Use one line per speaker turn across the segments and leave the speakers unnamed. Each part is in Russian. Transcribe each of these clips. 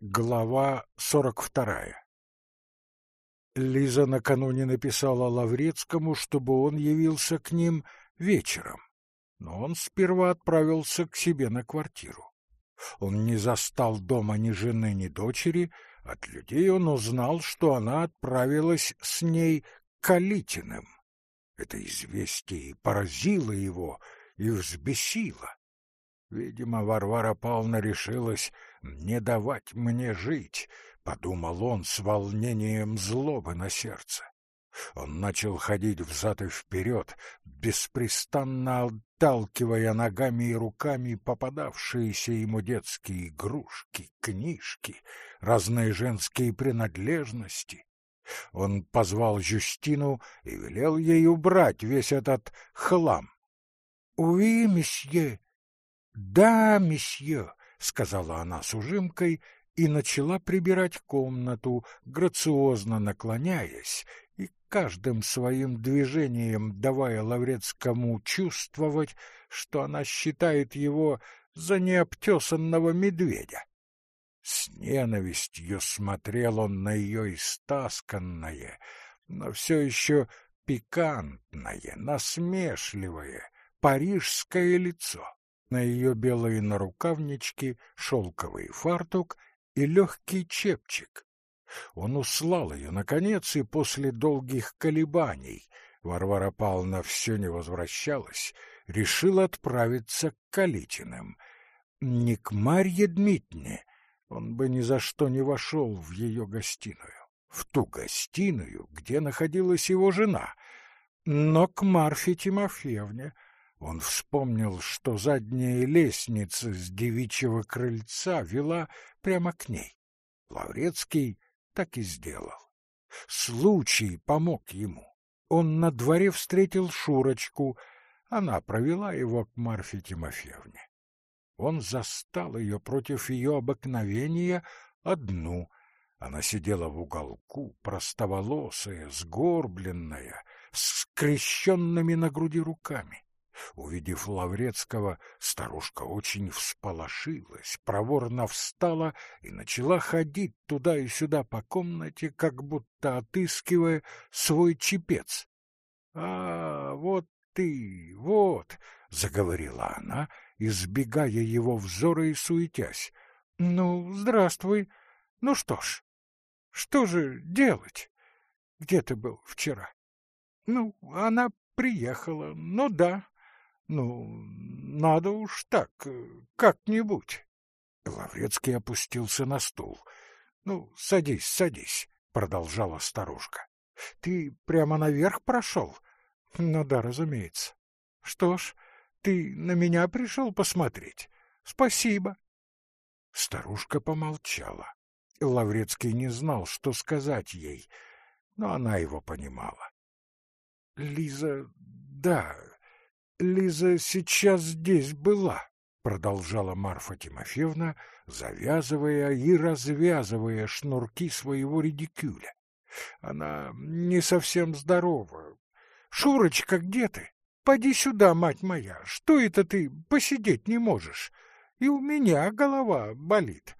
Глава сорок вторая Лиза накануне написала Лаврецкому, чтобы он явился к ним вечером, но он сперва отправился к себе на квартиру. Он не застал дома ни жены, ни дочери, от людей он узнал, что она отправилась с ней к Калитиным. Это известие поразило его и взбесило. Видимо, Варвара Павловна решилась не давать мне жить, — подумал он с волнением злобы на сердце. Он начал ходить взад и вперед, беспрестанно отталкивая ногами и руками попадавшиеся ему детские игрушки, книжки, разные женские принадлежности. Он позвал Жюстину и велел ей убрать весь этот хлам. — Уи, месье, «Да, месье», — сказала она с ужимкой и начала прибирать комнату, грациозно наклоняясь и каждым своим движением давая Лаврецкому чувствовать, что она считает его за необтесанного медведя. С ненавистью смотрел он на ее истасканное, но все еще пикантное, насмешливое, парижское лицо на ее белые нарукавнички, шелковый фартук и легкий чепчик. Он услал ее, наконец, и после долгих колебаний Варвара Павловна все не возвращалась, решил отправиться к Калитиным. Не к Марье Дмитриевне, он бы ни за что не вошел в ее гостиную, в ту гостиную, где находилась его жена, но к Марфе Тимофеевне — он вспомнил, что задняя лестница с девичьего крыльца вела прямо к ней. Лаврецкий так и сделал. Случай помог ему. Он на дворе встретил Шурочку. Она провела его к Марфе Тимофеевне. Он застал ее против ее обыкновения одну. Она сидела в уголку, простоволосая, сгорбленная, с скрещенными на груди руками. Увидев Лаврецкого, старушка очень всполошилась, проворно встала и начала ходить туда и сюда по комнате, как будто отыскивая свой чепец. — А, вот ты, вот, — заговорила она, избегая его взора и суетясь. — Ну, здравствуй. Ну что ж, что же делать? Где ты был вчера? Ну, она приехала, ну да, ну, надо уж так, э, как-нибудь. Лаврецкий опустился на стул. Ну, садись, садись, продолжала старушка. Ты прямо наверх прошел? Ну да, разумеется. Что ж, ты на меня пришел посмотреть? Спасибо. Старушка помолчала. Лаврецкий не знал, что сказать ей, но она его понимала. Лиза, да, Лиза сейчас здесь была, продолжала Марфа Тимофеевна, завязывая и развязывая шнурки своего редикюля. Она не совсем здорова. Шурочка, где ты? Поди сюда, мать моя. Что это ты посидеть не можешь? И у меня голова болит.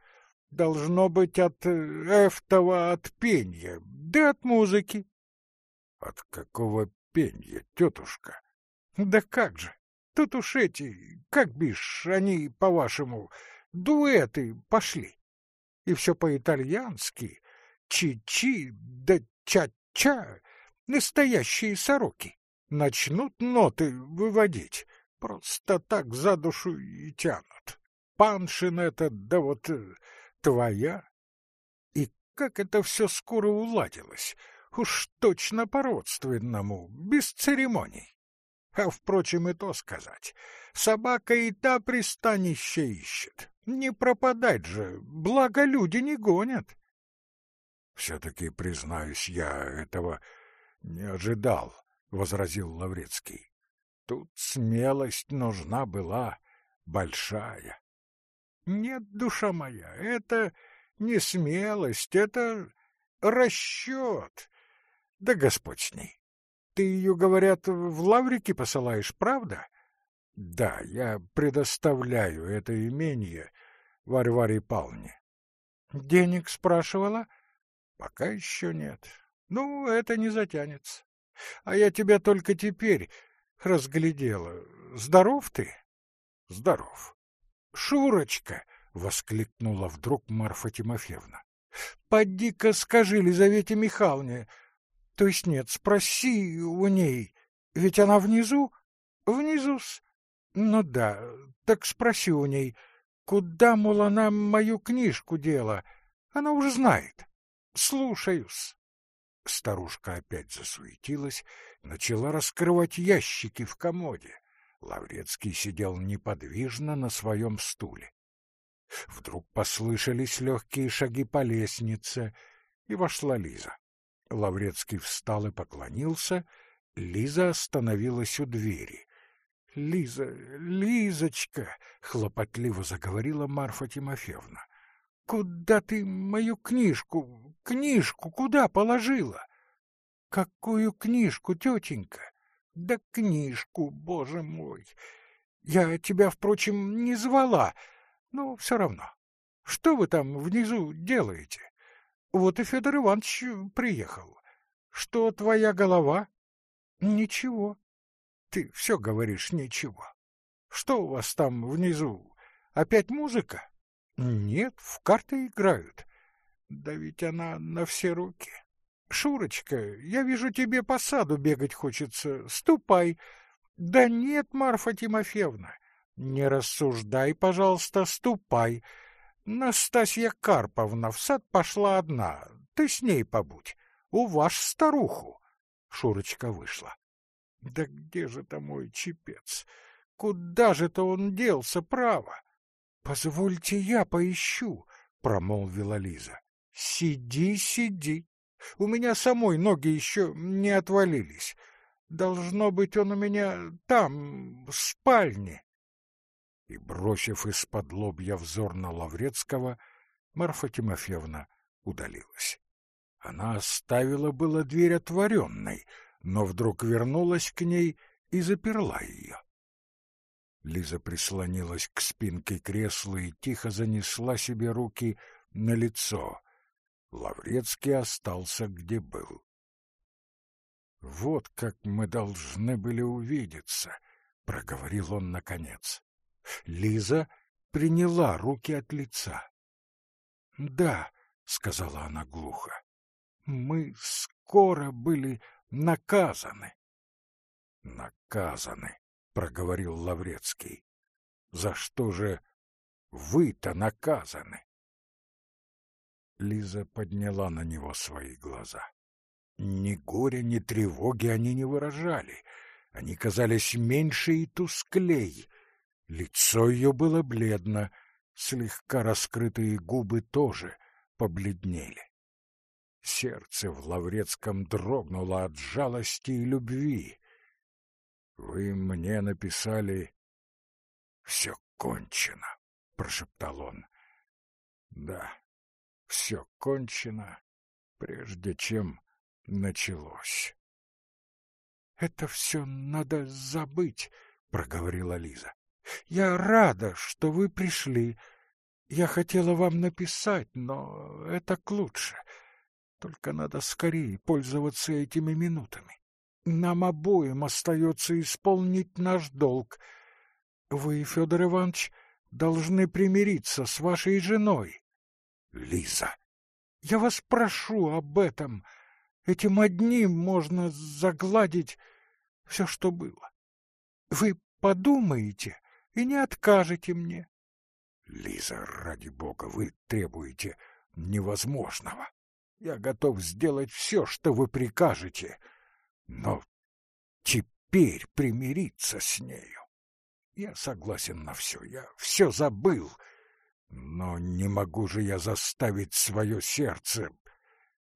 Должно быть от эфтова от пенья, да от музыки. От какого пенья, тетушка? Да как же! Тут уж эти, как бишь, они, по-вашему, дуэты пошли. И все по-итальянски. Чи-чи, да ча-ча. Настоящие сороки. Начнут ноты выводить. Просто так за душу и тянут. Паншин этот, да вот э, твоя. И как это все скоро уладилось. Уж точно по-родственному, без церемоний. А, впрочем, и то сказать. Собака и та пристанище ищет. Не пропадать же, благо люди не гонят. Все-таки, признаюсь, я этого не ожидал, — возразил Лаврецкий. Тут смелость нужна была большая. Нет, душа моя, это не смелость, это расчет. Да Господь с ней. Ты ее, говорят, в Лаврики посылаешь, правда? Да, я предоставляю это имение Варваре Павловне. Денег спрашивала? Пока еще нет. Ну, это не затянется. А я тебя только теперь разглядела. Здоров ты? Здоров. Шурочка! — воскликнула вдруг Марфа Тимофеевна. — Поди-ка скажи Лизавете Михайловне, то есть нет, спроси у ней, ведь она внизу? Внизу-с. Ну да, так спроси у ней, куда, мол, она мою книжку дела? Она уже знает. Слушаюсь. Старушка опять засуетилась, начала раскрывать ящики в комоде. Лаврецкий сидел неподвижно на своем стуле. Вдруг послышались легкие шаги по лестнице, и вошла Лиза. Лаврецкий встал и поклонился. Лиза остановилась у двери. — Лиза, Лизочка! — хлопотливо заговорила Марфа Тимофеевна. — Куда ты мою книжку, книжку куда положила? — Какую книжку, тетенька? — Да книжку, боже мой! Я тебя, впрочем, не звала, но все равно. Что вы там внизу делаете? Вот и Федор Иванович приехал. Что твоя голова? Ничего. Ты все говоришь ничего. Что у вас там внизу? Опять музыка? Нет, в карты играют. Да ведь она на все руки. Шурочка, я вижу, тебе по саду бегать хочется. Ступай. Да нет, Марфа Тимофеевна, не рассуждай, пожалуйста, ступай. Настасья Карповна в сад пошла одна. Ты с ней побудь. У ваш старуху. Шурочка вышла. Да где же то мой чепец? Куда же-то он делся, право? Позвольте я поищу, промолвила Лиза. Сиди, сиди. У меня самой ноги еще не отвалились. Должно быть, он у меня там, в спальне и, бросив из-под лобья взор на Лаврецкого, Марфа Тимофеевна удалилась. Она оставила было дверь отворенной, но вдруг вернулась к ней и заперла ее. Лиза прислонилась к спинке кресла и тихо занесла себе руки на лицо. Лаврецкий остался где был. — Вот как мы должны были увидеться, — проговорил он наконец. Лиза приняла руки от лица. — Да, — сказала она глухо, — мы скоро были наказаны. — Наказаны, — проговорил Лаврецкий. — За что же вы-то наказаны? Лиза подняла на него свои глаза. Ни горя, ни тревоги они не выражали. Они казались меньше и тусклей. Лицо ее было бледно, слегка раскрытые губы тоже побледнели. Сердце в Лаврецком дрогнуло от жалости и любви. — Вы мне написали... — Все кончено, — прошептал он. — Да, все кончено, прежде чем началось. — Это все надо забыть, — проговорила Лиза. Я рада, что вы пришли. Я хотела вам написать, но это к лучше. Только надо скорее пользоваться этими минутами. Нам обоим остается исполнить наш долг. Вы, Федор Иванович, должны примириться с вашей женой. Лиза, я вас прошу об этом. Этим одним можно загладить все, что было. Вы подумаете и не откажете мне. Лиза, ради бога, вы требуете невозможного. Я готов сделать все, что вы прикажете, но теперь примириться с нею. Я согласен на все, я все забыл, но не могу же я заставить свое сердце.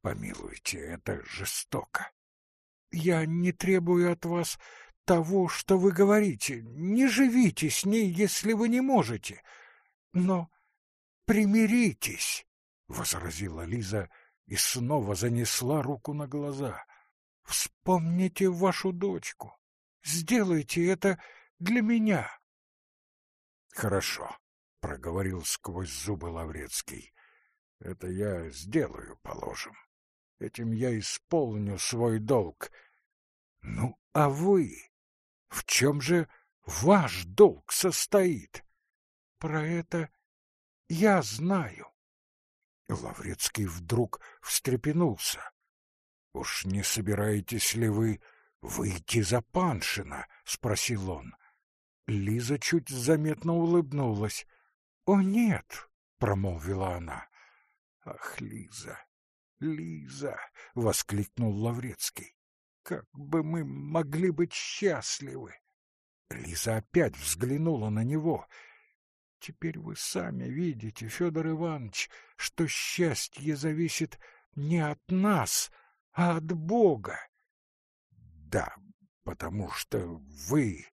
Помилуйте, это жестоко. Я не требую от вас того, что вы говорите. Не живите с ней, если вы не можете. Но примиритесь, — возразила Лиза и снова занесла руку на глаза. Вспомните вашу дочку. Сделайте это для меня. Хорошо, — проговорил сквозь зубы Лаврецкий. Это я сделаю, положим. Этим я исполню свой долг. Ну, а вы? В чем же ваш долг состоит? Про это я знаю. Лаврецкий вдруг встрепенулся. — Уж не собираетесь ли вы выйти за Паншина? — спросил он. Лиза чуть заметно улыбнулась. — О, нет, — промолвила она. — Ах, Лиза, Лиза! — воскликнул Лаврецкий. — Как бы мы могли быть счастливы! Лиза опять взглянула на него. — Теперь вы сами видите, Федор Иванович, что счастье зависит не от нас, а от Бога. Да, потому что вы...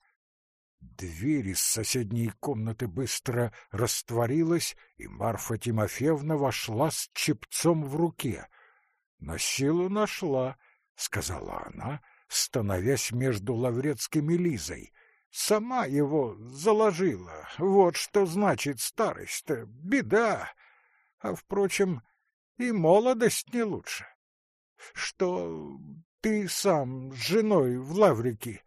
Дверь из соседней комнаты быстро растворилась, и Марфа Тимофеевна вошла с чепцом в руке. На силу нашла, — сказала она, становясь между Лаврецким и Лизой. Сама его заложила. Вот что значит старость-то. Беда. А, впрочем, и молодость не лучше. Что ты сам с женой в Лаврики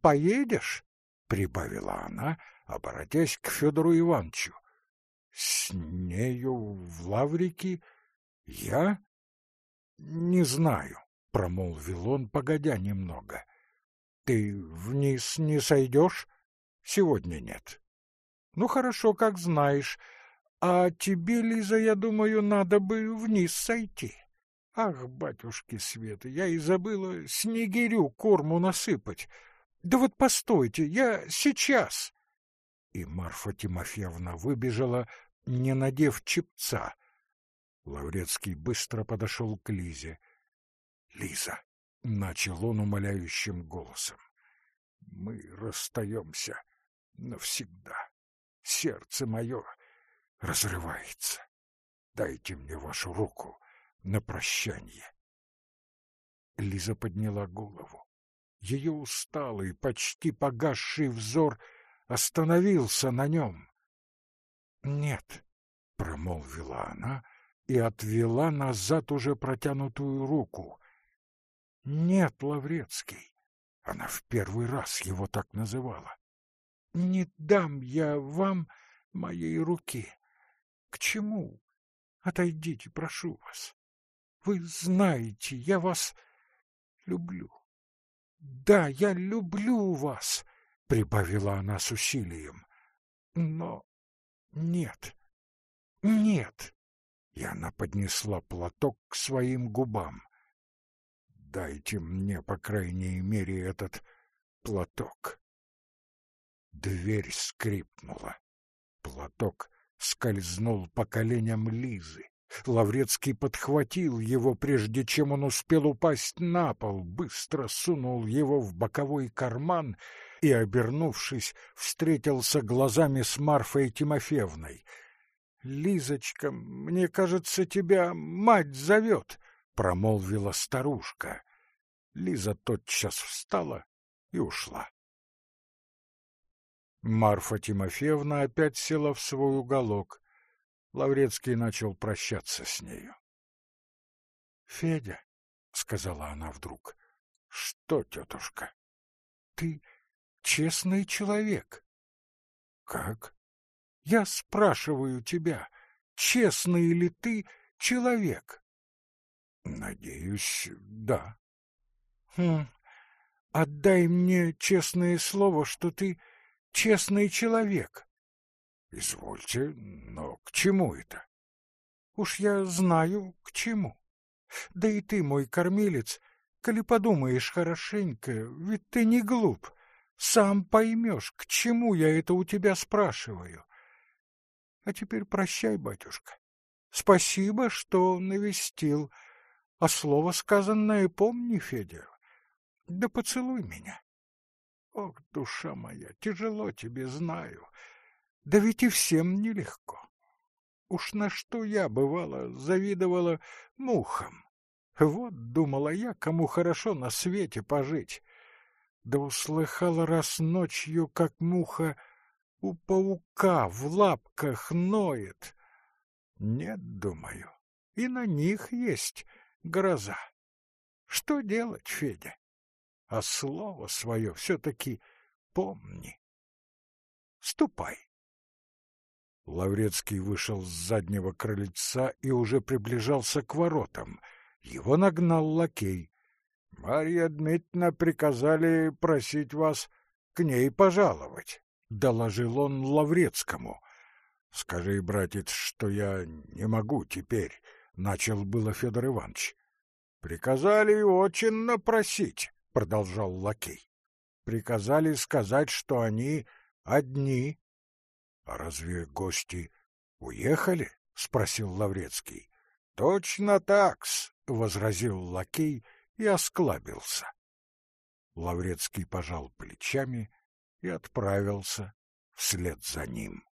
поедешь? — прибавила она, обратясь к Федору Ивановичу. — С нею в Лаврики я? — Не знаю, — промолвил он, погодя немного. — Ты вниз не сойдешь? — Сегодня нет. — Ну, хорошо, как знаешь. А тебе, Лиза, я думаю, надо бы вниз сойти. Ах, батюшки Светы, я и забыла снегирю корму насыпать. Да вот постойте, я сейчас. И Марфа Тимофеевна выбежала, не надев чепца. Лаврецкий быстро подошел к Лизе. — Лиза, — начал он умоляющим голосом, — мы расстаемся навсегда. Сердце мое разрывается. Дайте мне вашу руку на прощание. Лиза подняла голову. Ее усталый, почти погасший взор остановился на нем. — Нет, — промолвила она и отвела назад уже протянутую руку. — Нет, Лаврецкий. Она в первый раз его так называла. — Не дам я вам моей руки. К чему? Отойдите, прошу вас. Вы знаете, я вас люблю. Да, я люблю вас, прибавила она с усилием. Но нет. Нет. И она поднесла платок к своим губам. Дайте мне, по крайней мере, этот платок. Дверь скрипнула. Платок скользнул по коленям Лизы. Лаврецкий подхватил его, прежде чем он успел упасть на пол, быстро сунул его в боковой карман и, обернувшись, встретился глазами с Марфой Тимофеевной. — Лизочка, мне кажется, тебя мать зовет, — промолвила старушка. Лиза тотчас встала и ушла. Марфа Тимофеевна опять села в свой уголок. Лаврецкий начал прощаться с нею. — Федя, — сказала она вдруг, — что, тетушка? — Ты честный человек. — Как? — Я спрашиваю тебя, честный ли ты человек? — Надеюсь, да. — Хм, отдай мне честное слово, что ты честный человек. — Извольте, но к чему это? — Уж я знаю, к чему. Да и ты, мой кормилец, коли подумаешь хорошенько, ведь ты не глуп, сам поймешь, к чему я это у тебя спрашиваю. А теперь прощай, батюшка. Спасибо, что навестил. А слово сказанное помни, Федя. Да поцелуй меня. Ох, душа моя, тяжело тебе, знаю. Да ведь и всем нелегко. Уж на что я, бывало, завидовала мухам. Вот, думала я, кому хорошо на свете пожить. Да услыхала раз ночью, как муха у паука в лапках ноет. Нет, думаю, и на них есть гроза. Что делать, Федя? А слово свое все-таки помни. Ступай. Лаврецкий вышел с заднего крыльца и уже приближался к воротам. Его нагнал лакей. — Марья Дмитриевна приказали просить вас к ней пожаловать, — доложил он Лаврецкому. — Скажи, братец, что я не могу теперь, — начал было Федор Иванович. — Приказали очень напросить, — продолжал лакей. — Приказали сказать, что они одни — А разве гости уехали? — спросил Лаврецкий. — Точно так-с, — возразил лакей и осклабился. Лаврецкий пожал плечами и отправился вслед за ним.